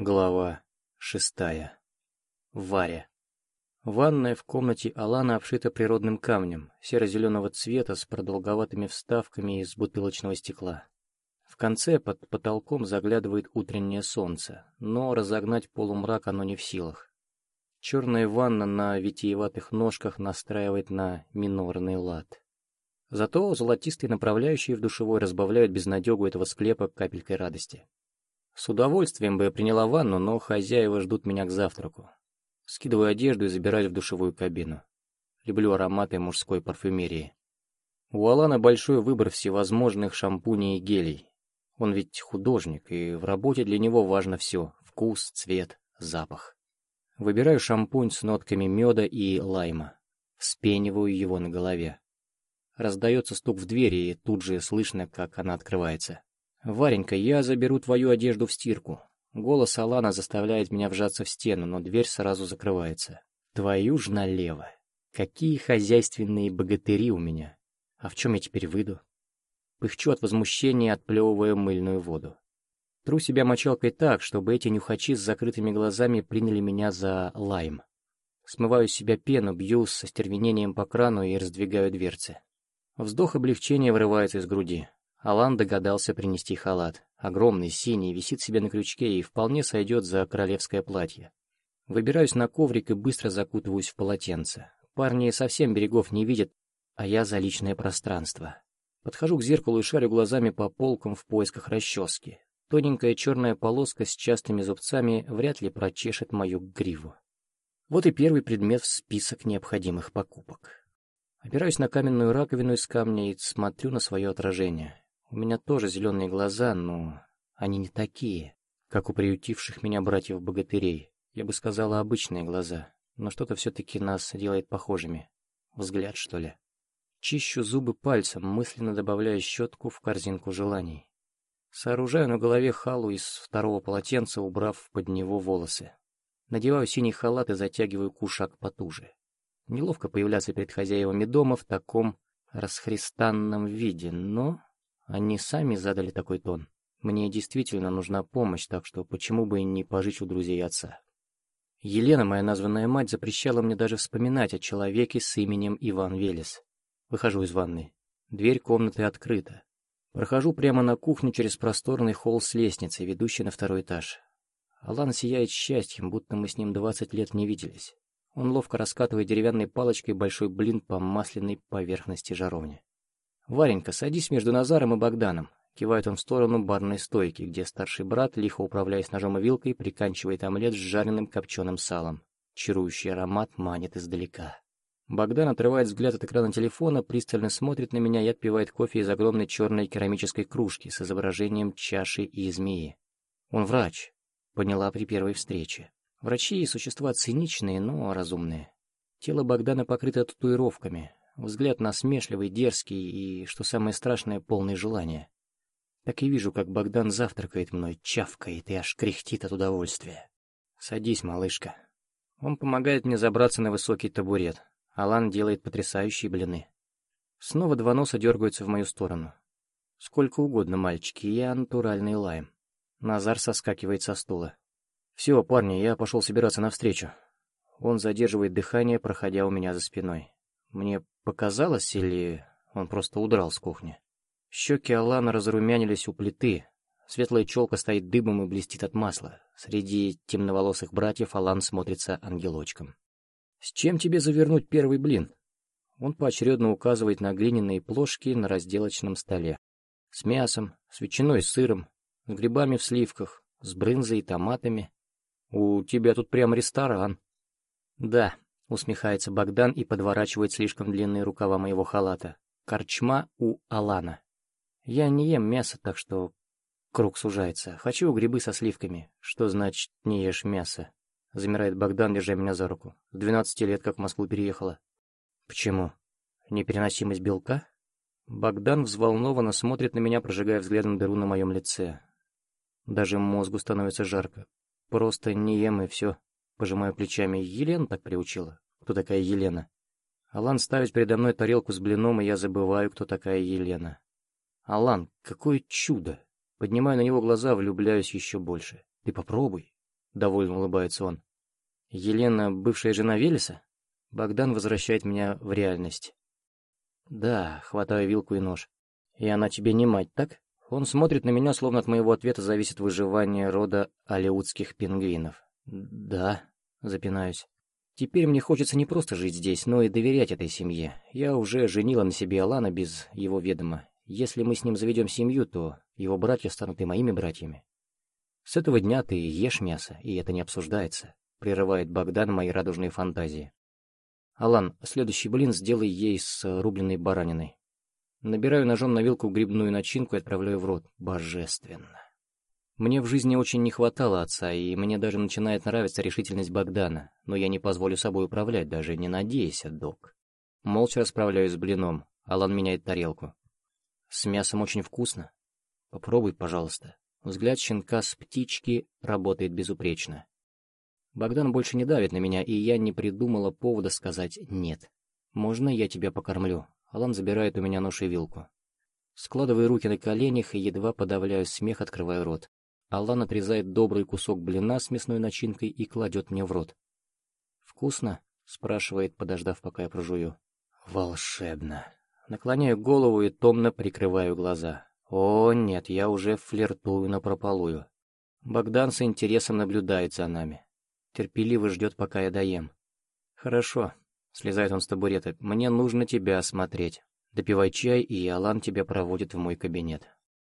Глава шестая. Варя. Ванная в комнате Алана обшита природным камнем, серо-зеленого цвета с продолговатыми вставками из бутылочного стекла. В конце под потолком заглядывает утреннее солнце, но разогнать полумрак оно не в силах. Черная ванна на витиеватых ножках настраивает на минорный лад. Зато золотистые направляющие в душевой разбавляют безнадегу этого склепа капелькой радости. С удовольствием бы я приняла ванну, но хозяева ждут меня к завтраку. Скидываю одежду и забираюсь в душевую кабину. Люблю ароматы мужской парфюмерии. У Алана большой выбор всевозможных шампуней и гелей. Он ведь художник, и в работе для него важно все — вкус, цвет, запах. Выбираю шампунь с нотками меда и лайма. Вспениваю его на голове. Раздается стук в двери, и тут же слышно, как она открывается. «Варенька, я заберу твою одежду в стирку». Голос Алана заставляет меня вжаться в стену, но дверь сразу закрывается. «Твою ж налево! Какие хозяйственные богатыри у меня! А в чем я теперь выйду?» Пыхчу от возмущения, отплевывая мыльную воду. Тру себя мочалкой так, чтобы эти нюхачи с закрытыми глазами приняли меня за лайм. Смываю с себя пену, бью со стервенением по крану и раздвигаю дверцы. Вздох облегчения вырывается из груди. Алан догадался принести халат. Огромный, синий, висит себе на крючке и вполне сойдет за королевское платье. Выбираюсь на коврик и быстро закутываюсь в полотенце. Парни совсем берегов не видят, а я за личное пространство. Подхожу к зеркалу и шарю глазами по полкам в поисках расчески. Тоненькая черная полоска с частыми зубцами вряд ли прочешет мою гриву. Вот и первый предмет в список необходимых покупок. Опираюсь на каменную раковину из камня и смотрю на свое отражение. У меня тоже зеленые глаза, но они не такие, как у приютивших меня братьев-богатырей. Я бы сказала, обычные глаза, но что-то все-таки нас делает похожими. Взгляд, что ли. Чищу зубы пальцем, мысленно добавляя щетку в корзинку желаний. Сооружаю на голове халу из второго полотенца, убрав под него волосы. Надеваю синий халат и затягиваю кушак потуже. Неловко появляться перед хозяевами дома в таком расхристанном виде, но они сами задали такой тон. Мне действительно нужна помощь, так что почему бы и не пожить у друзей отца? Елена, моя названная мать, запрещала мне даже вспоминать о человеке с именем Иван Велес. Выхожу из ванны. Дверь комнаты открыта. Прохожу прямо на кухню через просторный холл с лестницей, ведущей на второй этаж. Алан сияет счастьем, будто мы с ним двадцать лет не виделись. Он ловко раскатывает деревянной палочкой большой блин по масляной поверхности жаровни. «Варенька, садись между Назаром и Богданом», — кивает он в сторону барной стойки, где старший брат, лихо управляясь ножом и вилкой, приканчивает омлет с жареным копченым салом. Чарующий аромат манит издалека. Богдан отрывает взгляд от экрана телефона, пристально смотрит на меня и отпивает кофе из огромной черной керамической кружки с изображением чаши и змеи. Он врач, поняла при первой встрече. Врачи — существа циничные, но разумные. Тело Богдана покрыто татуировками, Взгляд насмешливый, дерзкий и, что самое страшное, полный желания. Так и вижу, как Богдан завтракает мной, чавкает и аж кряхтит от удовольствия. «Садись, малышка». Он помогает мне забраться на высокий табурет. Алан делает потрясающие блины. Снова два носа дергаются в мою сторону. Сколько угодно, мальчики, я натуральный лайм. Назар соскакивает со стула. «Все, парни, я пошел собираться навстречу». Он задерживает дыхание, проходя у меня за спиной. Мне показалось, или он просто удрал с кухни? Щеки Алана разрумянились у плиты. Светлая челка стоит дыбом и блестит от масла. Среди темноволосых братьев Алан смотрится ангелочком. «С чем тебе завернуть первый блин?» Он поочередно указывает на глиняные плошки на разделочном столе. С мясом, с ветчиной с сыром, с грибами в сливках, с брынзой и томатами. «У тебя тут прям ресторан». «Да», Усмехается Богдан и подворачивает слишком длинные рукава моего халата. Корчма у Алана. Я не ем мясо, так что круг сужается. Хочу грибы со сливками. Что значит «не ешь мясо»? Замирает Богдан, держа меня за руку. С двенадцати лет как в Москву переехала. Почему? Непереносимость белка? Богдан взволнованно смотрит на меня, прожигая взглядом дыру на моем лице. Даже мозгу становится жарко. Просто не ем и все. Пожимаю плечами. Елена так приучила. Кто такая Елена? Алан ставит передо мной тарелку с блином, и я забываю, кто такая Елена. Алан, какое чудо! Поднимаю на него глаза, влюбляюсь еще больше. Ты попробуй. довольно улыбается он. Елена, бывшая жена Велеса? Богдан возвращает меня в реальность. Да, хватаю вилку и нож. И она тебе не мать, так? Он смотрит на меня, словно от моего ответа зависит выживание рода алеутских пингвинов. Да, запинаюсь. Теперь мне хочется не просто жить здесь, но и доверять этой семье. Я уже женила на себе Алана без его ведома. Если мы с ним заведем семью, то его братья станут и моими братьями. С этого дня ты ешь мясо, и это не обсуждается, прерывает Богдан мои радужные фантазии. Алан, следующий блин сделай ей с рубленой бараниной. Набираю ножом на вилку грибную начинку и отправляю в рот. Божественно. Мне в жизни очень не хватало отца, и мне даже начинает нравиться решительность Богдана, но я не позволю собой управлять, даже не надеясь, док. Молча расправляюсь с блином. Алан меняет тарелку. С мясом очень вкусно. Попробуй, пожалуйста. Взгляд щенка с птички работает безупречно. Богдан больше не давит на меня, и я не придумала повода сказать «нет». «Можно я тебя покормлю?» Алан забирает у меня нож и вилку. Складываю руки на коленях и едва подавляю смех, открываю рот. Алан отрезает добрый кусок блина с мясной начинкой и кладет мне в рот. «Вкусно?» — спрашивает, подождав, пока я прожую. «Волшебно!» Наклоняю голову и томно прикрываю глаза. «О, нет, я уже флиртую напропалую». Богдан с интересом наблюдает за нами. Терпеливо ждет, пока я доем. «Хорошо», — слезает он с табурета, — «мне нужно тебя осмотреть. Допивай чай, и Алан тебя проводит в мой кабинет».